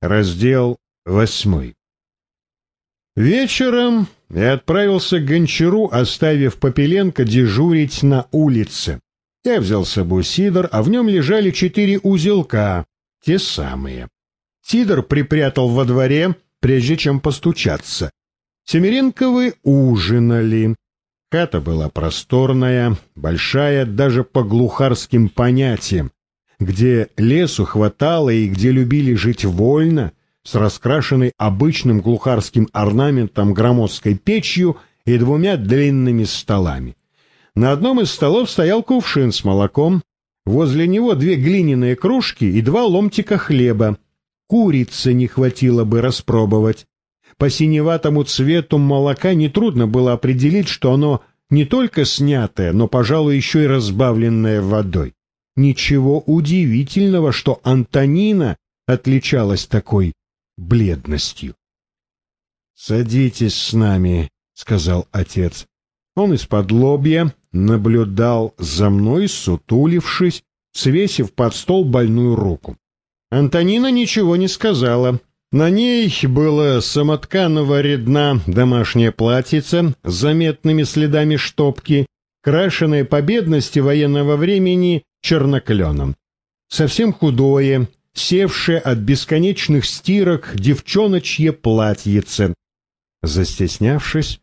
Раздел восьмой. Вечером я отправился к Гончару, оставив Попеленко дежурить на улице. Я взял с собой сидор, а в нем лежали четыре узелка, те самые. Сидор припрятал во дворе, прежде чем постучаться. Семеренковы ужинали. Хата была просторная, большая даже по глухарским понятиям, где лесу хватало и где любили жить вольно, с раскрашенной обычным глухарским орнаментом громоздкой печью и двумя длинными столами. На одном из столов стоял кувшин с молоком, возле него две глиняные кружки и два ломтика хлеба. Курицы не хватило бы распробовать. По синеватому цвету молока нетрудно было определить, что оно не только снятое, но, пожалуй, еще и разбавленное водой. Ничего удивительного, что Антонина отличалась такой бледностью. «Садитесь с нами», — сказал отец. Он из-под лобья наблюдал за мной, сутулившись, свесив под стол больную руку. Антонина ничего не сказала. На ней было самотканого редна домашнее платьице с заметными следами штопки, крашенное по бедности военного времени чернокленом. Совсем худое, севшее от бесконечных стирок девчоночье платьице. Застеснявшись,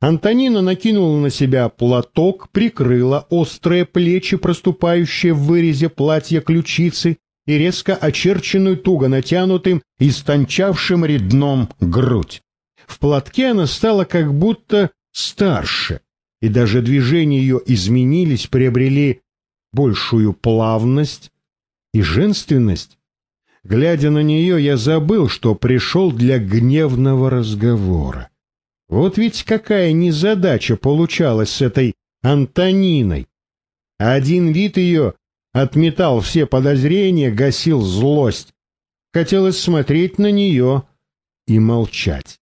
Антонина накинула на себя платок, прикрыла острые плечи, проступающие в вырезе платья ключицы, и резко очерченную туго натянутым, истончавшим редном грудь. В платке она стала как будто старше, и даже движения ее изменились, приобрели большую плавность и женственность. Глядя на нее, я забыл, что пришел для гневного разговора. Вот ведь какая незадача получалась с этой Антониной. Один вид ее отметал все подозрения, гасил злость. Хотелось смотреть на нее и молчать.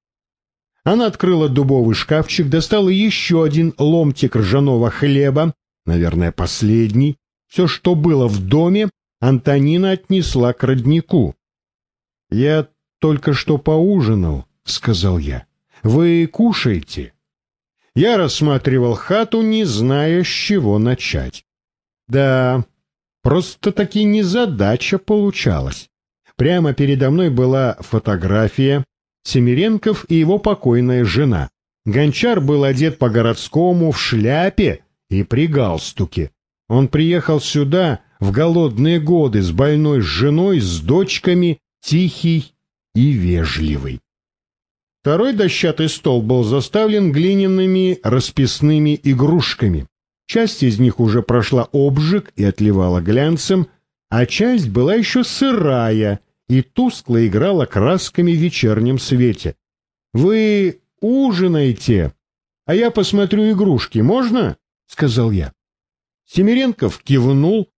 Она открыла дубовый шкафчик, достала еще один ломтик ржаного хлеба, наверное, последний. Все, что было в доме, Антонина отнесла к роднику. — Я только что поужинал, — сказал я. — Вы кушаете? Я рассматривал хату, не зная, с чего начать. Да, просто-таки незадача получалась. Прямо передо мной была фотография Семиренков и его покойная жена. Гончар был одет по-городскому в шляпе и при галстуке. Он приехал сюда в голодные годы с больной женой, с дочками, тихий и вежливый. Второй дощатый стол был заставлен глиняными расписными игрушками. Часть из них уже прошла обжиг и отливала глянцем, а часть была еще сырая и тускло играла красками в вечернем свете. «Вы ужинаете, а я посмотрю игрушки, можно?» — сказал я. Семиренков кивнул,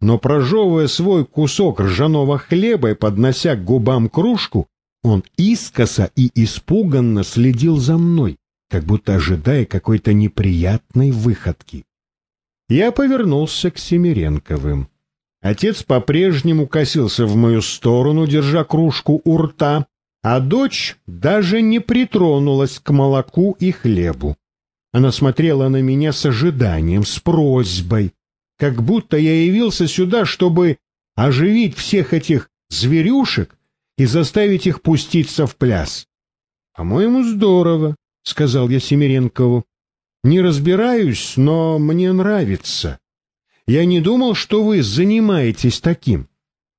но прожевывая свой кусок ржаного хлеба и поднося к губам кружку, он искоса и испуганно следил за мной, как будто ожидая какой-то неприятной выходки. Я повернулся к Семиренковым. Отец по-прежнему косился в мою сторону, держа кружку у рта, а дочь даже не притронулась к молоку и хлебу. Она смотрела на меня с ожиданием, с просьбой, как будто я явился сюда, чтобы оживить всех этих зверюшек и заставить их пуститься в пляс. — По-моему, здорово, — сказал я Семиренкову. — Не разбираюсь, но мне нравится. Я не думал, что вы занимаетесь таким.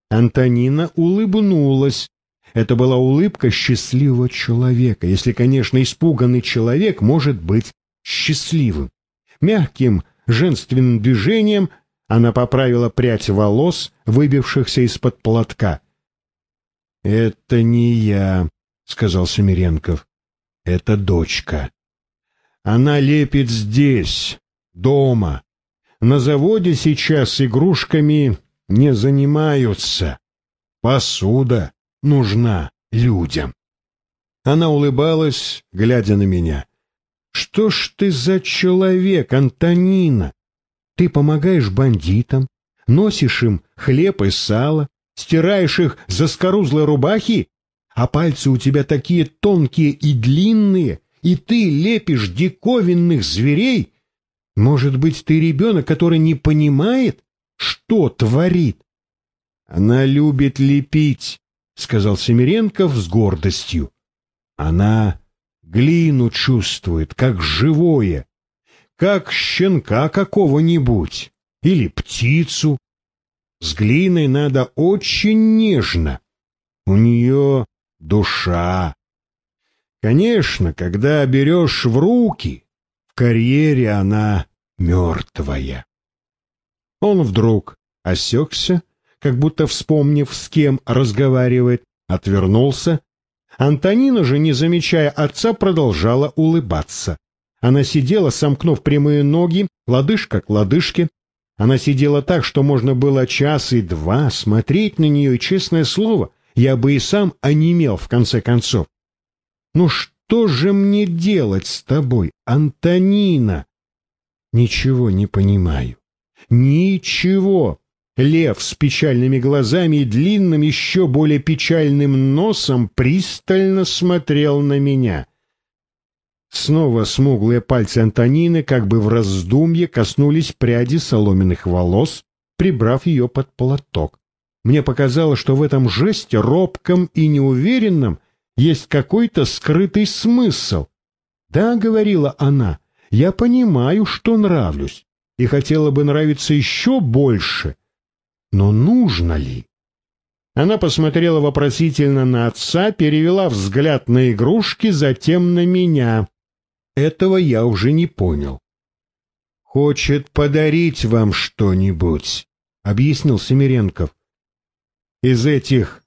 Антонина улыбнулась. Это была улыбка счастливого человека, если, конечно, испуганный человек может быть счастливым. Мягким, женственным движением она поправила прядь волос, выбившихся из-под платка. — Это не я, — сказал Семиренков. — Это дочка. Она лепит здесь, дома. На заводе сейчас игрушками не занимаются. Посуда нужна людям. Она улыбалась, глядя на меня. Что ж ты за человек, Антонина? Ты помогаешь бандитам, носишь им хлеб и сало, стираешь их за скорузлой рубахи, а пальцы у тебя такие тонкие и длинные, и ты лепишь диковинных зверей? Может быть, ты ребенок, который не понимает, что творит? Она любит лепить, — сказал Семиренков с гордостью. Она глину чувствует, как живое, как щенка какого-нибудь или птицу. С глиной надо очень нежно. У нее душа. Конечно, когда берешь в руки, в карьере она мертвая. Он вдруг осекся, как будто вспомнив, с кем разговаривает, отвернулся. Антонина же, не замечая отца, продолжала улыбаться. Она сидела, сомкнув прямые ноги, лодыжка к лодыжке. Она сидела так, что можно было час и два смотреть на нее, и, честное слово, я бы и сам онемел в конце концов. «Ну что же мне делать с тобой, Антонина?» «Ничего не понимаю. Ничего!» Лев с печальными глазами и длинным, еще более печальным носом пристально смотрел на меня. Снова смуглые пальцы Антонины, как бы в раздумье, коснулись пряди соломенных волос, прибрав ее под платок. Мне показалось, что в этом жесте, робком и неуверенном, есть какой-то скрытый смысл. «Да», — говорила она, — «я понимаю, что нравлюсь, и хотела бы нравиться еще больше» Но нужно ли? Она посмотрела вопросительно на отца, перевела взгляд на игрушки, затем на меня. Этого я уже не понял. «Хочет подарить вам что-нибудь», — объяснил Семиренков. «Из этих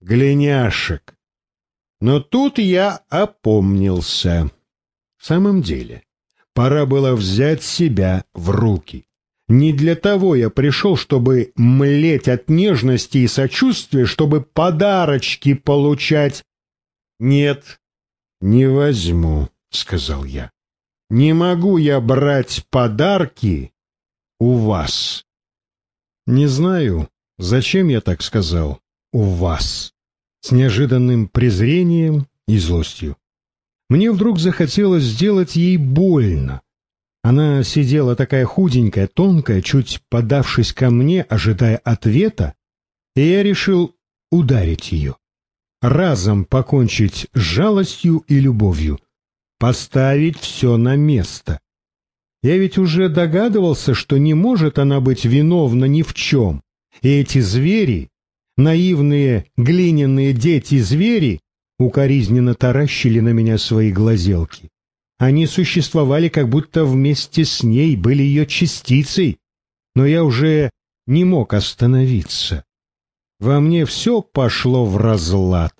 глиняшек». Но тут я опомнился. В самом деле, пора было взять себя в руки. Не для того я пришел, чтобы млеть от нежности и сочувствия, чтобы подарочки получать. Нет, не возьму, сказал я. Не могу я брать подарки у вас. Не знаю, зачем я так сказал «у вас» с неожиданным презрением и злостью. Мне вдруг захотелось сделать ей больно, она сидела такая худенькая, тонкая, чуть подавшись ко мне, ожидая ответа, и я решил ударить ее. Разом покончить с жалостью и любовью, поставить все на место. Я ведь уже догадывался, что не может она быть виновна ни в чем, и эти звери, наивные глиняные дети-звери, укоризненно таращили на меня свои глазелки. Они существовали как будто вместе с ней, были ее частицей, но я уже не мог остановиться. Во мне все пошло в разлад.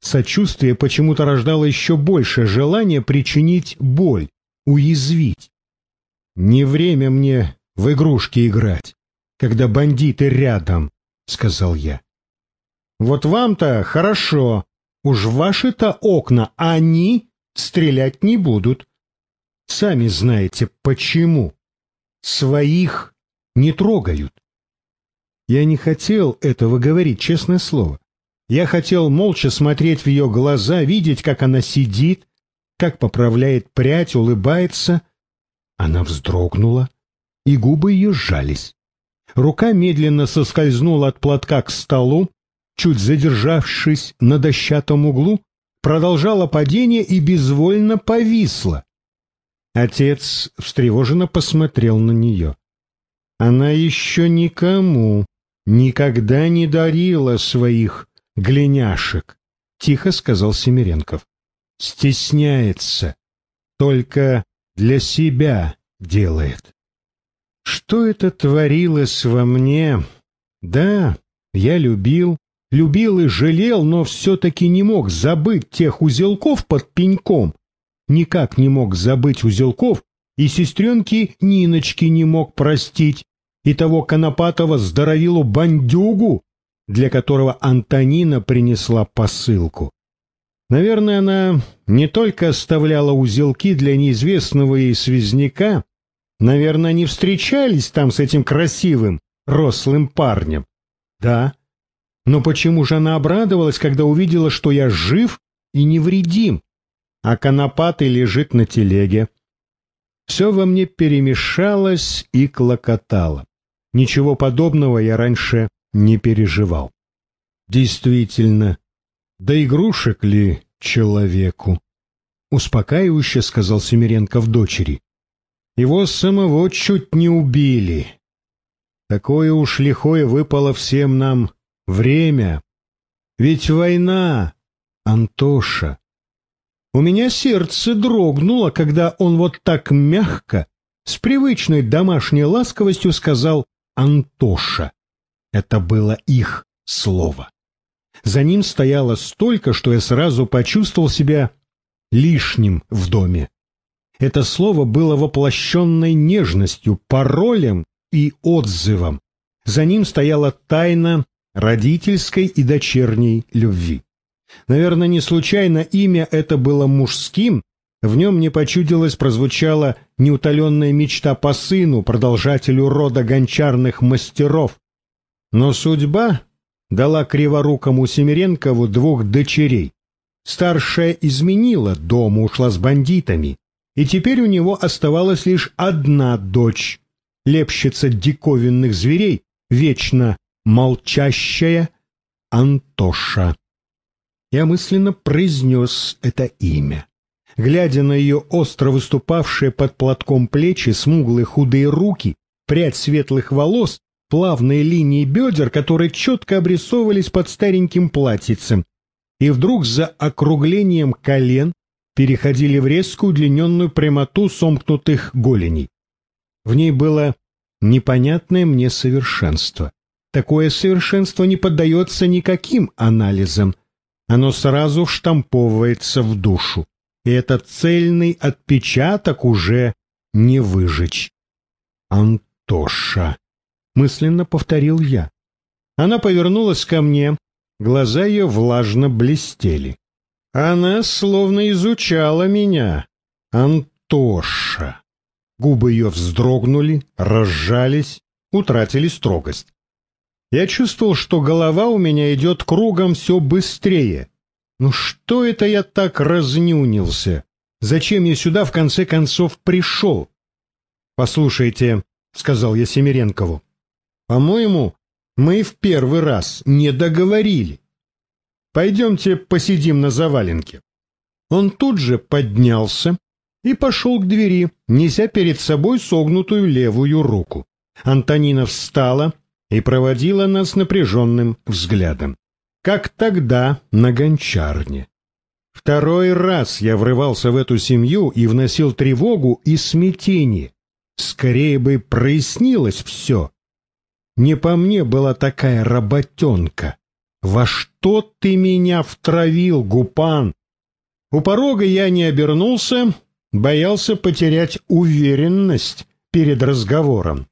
Сочувствие почему-то рождало еще больше желания причинить боль, уязвить. Не время мне в игрушки играть, когда бандиты рядом, — сказал я. Вот вам-то хорошо, уж ваши-то окна, они стрелять не будут. Сами знаете, почему. Своих не трогают. Я не хотел этого говорить, честное слово. Я хотел молча смотреть в ее глаза, видеть, как она сидит, как поправляет прядь, улыбается. Она вздрогнула, и губы ее сжались. Рука медленно соскользнула от платка к столу, чуть задержавшись на дощатом углу, продолжала падение и безвольно повисла. Отец встревоженно посмотрел на нее. Она еще никому никогда не дарила своих глиняшек, тихо сказал Семиренков. Стесняется, только для себя делает. Что это творилось во мне? Да, я любил, любил и жалел, но все-таки не мог забыть тех узелков под пеньком. Никак не мог забыть узелков, и сестренки Ниночки не мог простить, и того конопатого здоровилу бандюгу, для которого Антонина принесла посылку. Наверное, она не только оставляла узелки для неизвестного ей связняка, наверное, они встречались там с этим красивым, рослым парнем. Да, Но почему же она обрадовалась, когда увидела, что я жив и невредим, а конопатый лежит на телеге? Все во мне перемешалось и клокотало. Ничего подобного я раньше не переживал. Действительно, да игрушек ли человеку? Успокаивающе сказал Семиренков дочери. Его самого чуть не убили. Такое уж лихое выпало всем нам время. Ведь война, Антоша. У меня сердце дрогнуло, когда он вот так мягко, с привычной домашней ласковостью сказал «Антоша». Это было их слово. За ним стояло столько, что я сразу почувствовал себя лишним в доме. Это слово было воплощенной нежностью, паролем и отзывом. За ним стояла тайна родительской и дочерней любви. Наверное, не случайно имя это было мужским, в нем не почудилось прозвучала неутоленная мечта по сыну, продолжателю рода гончарных мастеров. Но судьба дала криворукому Семиренкову двух дочерей. Старшая изменила дом, ушла с бандитами, и теперь у него оставалась лишь одна дочь, лепщица диковинных зверей, вечно молчащая Антоша. Я мысленно произнес это имя. Глядя на ее остро выступавшие под платком плечи, смуглые худые руки, прядь светлых волос, плавные линии бедер, которые четко обрисовывались под стареньким платьицем, и вдруг за округлением колен переходили в резкую удлиненную прямоту сомкнутых голеней. В ней было непонятное мне совершенство. Такое совершенство не поддается никаким анализам. Оно сразу штамповывается в душу. И этот цельный отпечаток уже не выжечь. Антоша мысленно повторил я. Она повернулась ко мне, глаза ее влажно блестели. Она словно изучала меня. Антоша. Губы ее вздрогнули, разжались, утратили строгость. Я чувствовал, что голова у меня идет кругом все быстрее. Ну что это я так разнюнился? Зачем я сюда в конце концов пришел? — Послушайте, — сказал я Семиренкову, по-моему, мы в первый раз не договорили. Пойдемте посидим на заваленке. Он тут же поднялся и пошел к двери, неся перед собой согнутую левую руку. Антонина встала и проводила нас напряженным взглядом. Как тогда на гончарне. Второй раз я врывался в эту семью и вносил тревогу и смятение. Скорее бы прояснилось все. Не по мне была такая работенка. Во что ты меня втравил, Гупан? У порога я не обернулся, боялся потерять уверенность перед разговором.